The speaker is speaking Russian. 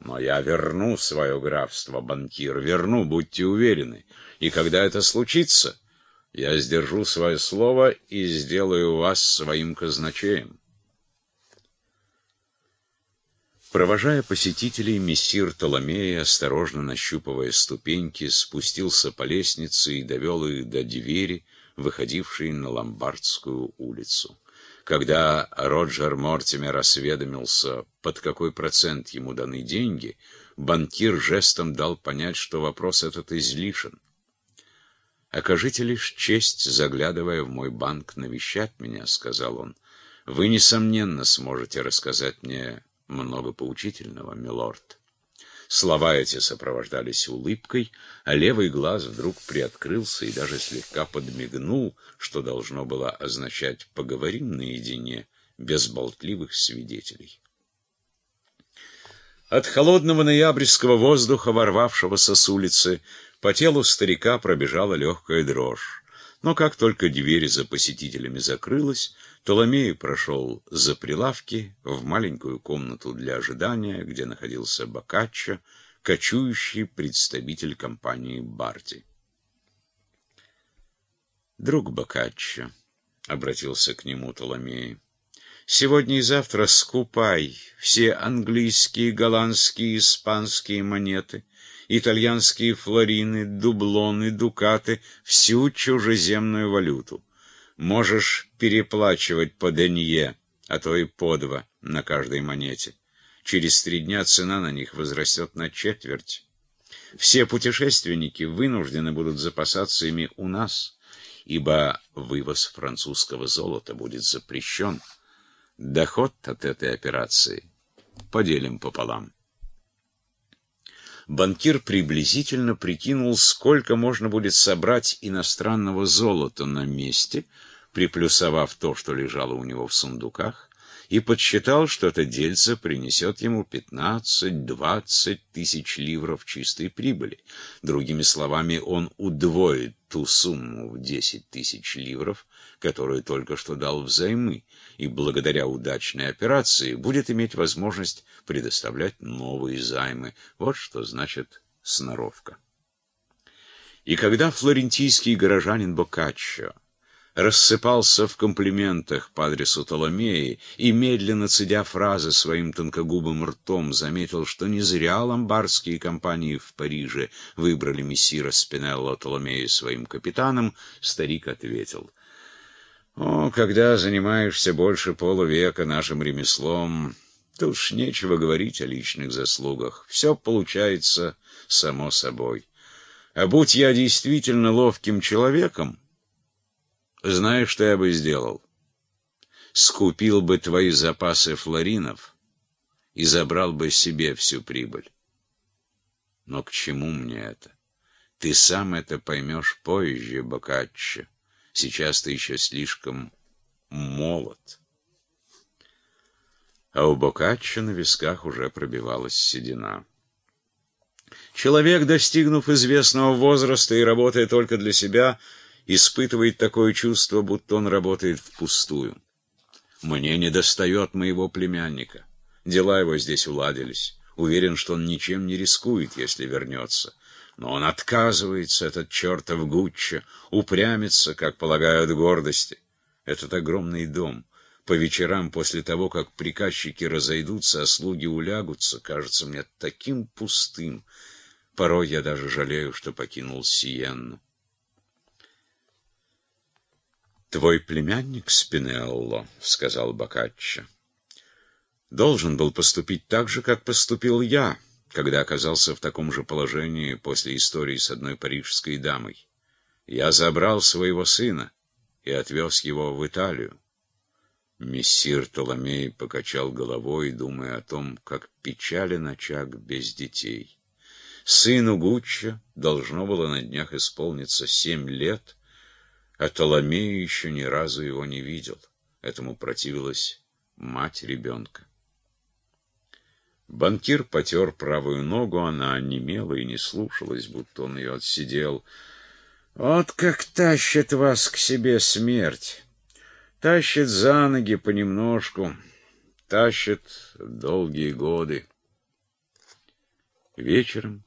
Но я верну свое графство, банкир, верну, будьте уверены. И когда это случится, я сдержу свое слово и сделаю вас своим казначеем. Провожая посетителей, мессир Толомей, осторожно нащупывая ступеньки, спустился по лестнице и довел их до двери, выходившей на Ломбардскую улицу. Когда Роджер Мортимер осведомился, под какой процент ему даны деньги, банкир жестом дал понять, что вопрос этот излишен. «Окажите лишь честь, заглядывая в мой банк, навещать меня», — сказал он. «Вы, несомненно, сможете рассказать мне много поучительного, милорд». Слова эти сопровождались улыбкой, а левый глаз вдруг приоткрылся и даже слегка подмигнул, что должно было означать «поговорим наедине, без болтливых свидетелей». От холодного ноябрьского воздуха, ворвавшегося с улицы, по телу старика пробежала легкая дрожь. Но как только дверь за посетителями закрылась, Толомей прошел за прилавки в маленькую комнату для ожидания, где находился Бокаччо, кочующий представитель компании Барти. «Друг Бокаччо», — обратился к нему Толомей, — «сегодня и завтра скупай все английские, голландские, испанские монеты, итальянские флорины, дублоны, дукаты, всю чужеземную валюту. Можешь переплачивать по денье, а то и по два на каждой монете. Через три дня цена на них возрастет на четверть. Все путешественники вынуждены будут запасаться ими у нас, ибо вывоз французского золота будет запрещен. Доход от этой операции поделим пополам. Банкир приблизительно прикинул, сколько можно будет собрать иностранного золота на месте, приплюсовав то, что лежало у него в сундуках, и подсчитал, что это дельце принесет ему 15-20 тысяч ливров чистой прибыли. Другими словами, он удвоит ту сумму в 10 тысяч ливров, которую только что дал взаймы, и благодаря удачной операции будет иметь возможность предоставлять новые займы. Вот что значит сноровка. И когда флорентийский горожанин Боккаччо рассыпался в комплиментах по адресу Толомеи и, медленно цедя фразы своим тонкогубым ртом, заметил, что не зря ломбардские компании в Париже выбрали мессира Спинелло Толомеи своим капитаном, старик ответил — о, когда занимаешься больше полувека нашим ремеслом, то уж нечего говорить о личных заслугах. Все получается само собой. А будь я действительно ловким человеком, знаешь, что я бы сделал? Скупил бы твои запасы флоринов и забрал бы себе всю прибыль. Но к чему мне это? Ты сам это поймешь позже, Бокаччо. Сейчас ты еще слишком молод. А у Бокаччо на висках уже пробивалась седина. Человек, достигнув известного возраста и работая только для себя, испытывает такое чувство, будто он работает впустую. Мне недостает моего племянника. Дела его здесь уладились. Уверен, что он ничем не рискует, если вернется. Но он отказывается, этот чертов Гуччо, упрямится, как полагают, гордости. Этот огромный дом. По вечерам, после того, как приказчики разойдутся, а слуги улягутся, кажется мне таким пустым. Порой я даже жалею, что покинул Сиенну. «Твой племянник Спинелло», — сказал Бокаччо, — «должен был поступить так же, как поступил я» когда оказался в таком же положении после истории с одной парижской дамой. Я забрал своего сына и отвез его в Италию. Мессир Толомей покачал головой, думая о том, как печален очаг без детей. Сыну Гуччо должно было на днях исполниться семь лет, а Толомей еще ни разу его не видел. Этому противилась мать ребенка. Банкир потер правую ногу, она онемела и не слушалась, будто он ее отсидел. Вот как тащит вас к себе смерть. Тащит за ноги понемножку, тащит долгие годы. Вечером